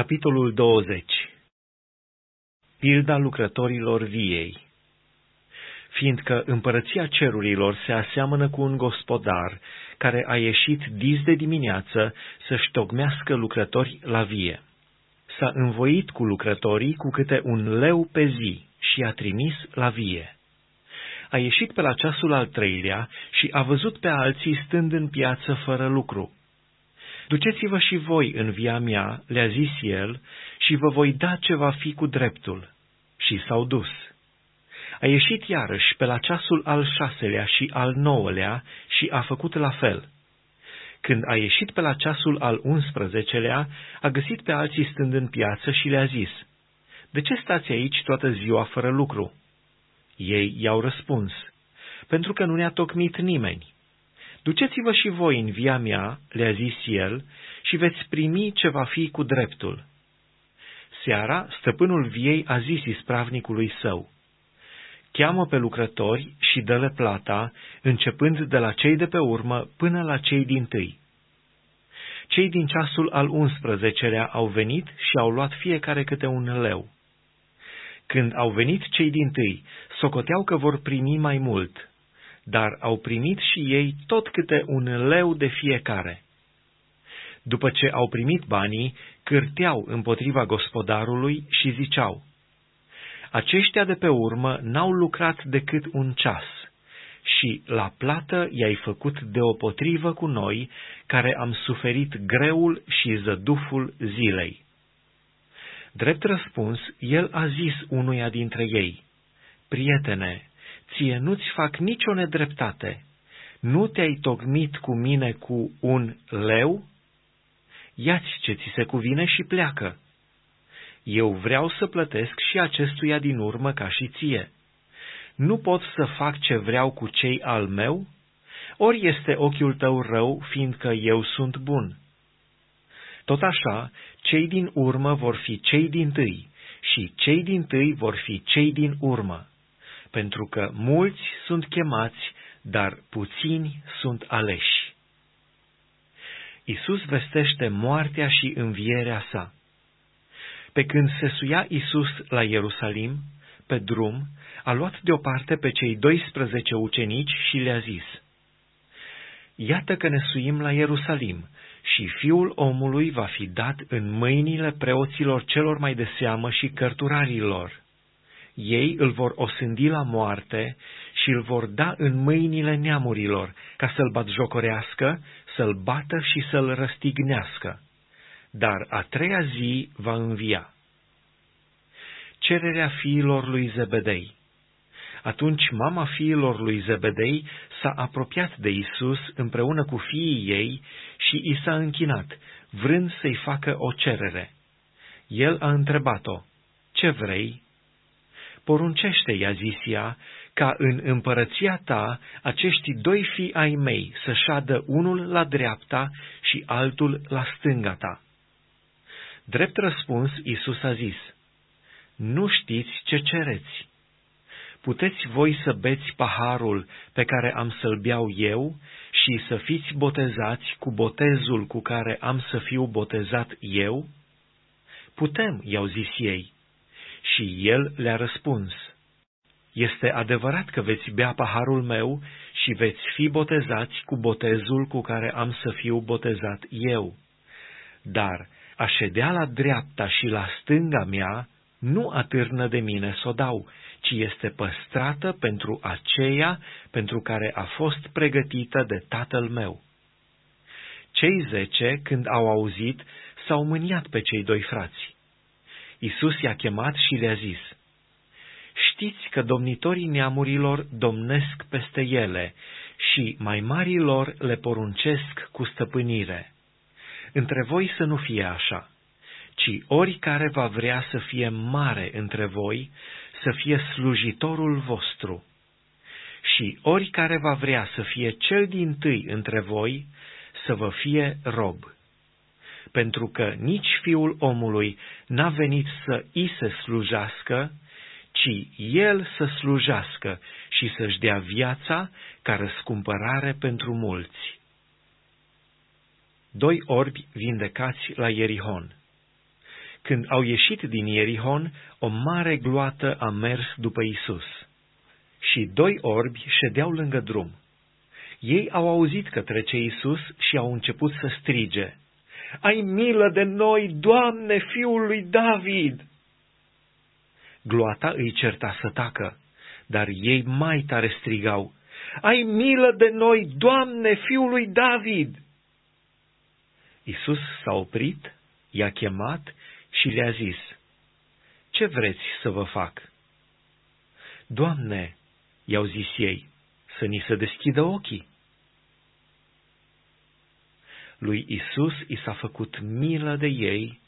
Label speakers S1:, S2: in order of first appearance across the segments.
S1: Capitolul 20 Pilda lucrătorilor viei Fiindcă împărăția cerurilor se aseamănă cu un gospodar care a ieșit dis de dimineață să-și tocmească lucrători la vie. S-a învoit cu lucrătorii cu câte un leu pe zi și a trimis la vie. A ieșit pe la ceasul al treilea și a văzut pe alții stând în piață fără lucru Duceți-vă și voi în via mea, le-a zis el, și vă voi da ce va fi cu dreptul. Și s-au dus. A ieșit iarăși pe la ceasul al șaselea și al nouălea și a făcut la fel. Când a ieșit pe la ceasul al unsprezecelea, a găsit pe alții stând în piață și le-a zis, De ce stați aici toată ziua fără lucru?" Ei i-au răspuns, Pentru că nu ne-a tocmit nimeni. Duceți-vă și voi în via mea, le-a zis el, și veți primi ce va fi cu dreptul. Seara, stăpânul viei a zis ispravnicului său, Cheamă pe lucrători și dă-le plata, începând de la cei de pe urmă până la cei din tâi. Cei din ceasul al unsprezecelea au venit și au luat fiecare câte un leu. Când au venit cei din tâi, socoteau că vor primi mai mult, dar au primit și ei tot câte un leu de fiecare. După ce au primit banii, cârteau împotriva gospodarului și ziceau, Aceștia de pe urmă n-au lucrat decât un ceas și la plată i-ai făcut deopotrivă cu noi, care am suferit greul și zăduful zilei. Drept răspuns, el a zis unuia dintre ei, Prietene, ție nu-ți fac nicio nedreptate. Nu te-ai tocmit cu mine cu un leu? Ia-ți ce ți se cuvine și pleacă. Eu vreau să plătesc și acestuia din urmă ca și ție. Nu pot să fac ce vreau cu cei al meu? Ori este ochiul tău rău, fiindcă eu sunt bun? Tot așa, cei din urmă vor fi cei din tâi și cei din tâi vor fi cei din urmă pentru că mulți sunt chemați, dar puțini sunt aleși. Isus vestește moartea și învierea sa. Pe când se suia Isus la Ierusalim, pe drum, a luat deoparte pe cei 12 ucenici și le-a zis, Iată că ne suim la Ierusalim și fiul omului va fi dat în mâinile preoților celor mai de seamă și cărturarilor ei îl vor osândi la moarte și îl vor da în mâinile neamurilor, ca să-l batjocorească, să-l bată și să-l răstignească. Dar a treia zi va învia. Cererea fiilor lui Zebedei Atunci mama fiilor lui Zebedei s-a apropiat de Isus împreună cu fiii ei și i s-a închinat, vrând să-i facă o cerere. El a întrebat-o, Ce vrei? Poruncește, i-a zis ea, ca în împărăția ta acești doi fii ai mei să șadă unul la dreapta și altul la stânga ta. Drept răspuns, Isus a zis, Nu știți ce cereți. Puteți voi să beți paharul pe care am să-l beau eu și să fiți botezați cu botezul cu care am să fiu botezat eu? Putem, i-au zis ei. Și el le-a răspuns, Este adevărat că veți bea paharul meu și veți fi botezați cu botezul cu care am să fiu botezat eu. Dar a ședea la dreapta și la stânga mea nu atârnă de mine să o dau, ci este păstrată pentru aceea pentru care a fost pregătită de tatăl meu. Cei zece, când au auzit, s-au mâniat pe cei doi frați. Isus i-a chemat și le-a zis, Știți că domnitorii neamurilor domnesc peste ele și mai marilor le poruncesc cu stăpânire. Între voi să nu fie așa, ci oricare va vrea să fie mare între voi, să fie slujitorul vostru. Și oricare va vrea să fie cel din tâi între voi, să vă fie rob pentru că nici fiul omului n-a venit să îi se slujească, ci el să slujească și să-și dea viața ca răscumpărare pentru mulți. Doi orbi vindecați la Ierihon Când au ieșit din Ierihon, o mare gloată a mers după Isus. Și doi orbi ședeau lângă drum. Ei au auzit că trece Isus și au început să strige, Ai milă de noi, Doamne, fiul lui David! Gloata îi certa să tacă, dar ei mai tare strigau, Ai milă de noi, Doamne, fiul lui David! Isus s-a oprit, i-a chemat și le-a zis, Ce vreți să vă fac? Doamne, i-au zis ei, să ni se deschidă ochii. Lui Isus i s-a făcut milă de ei,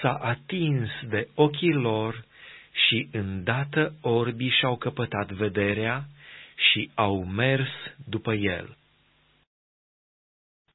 S1: s-a atins de ochii lor și îndată orbii și-au căpătat vederea și au mers după el.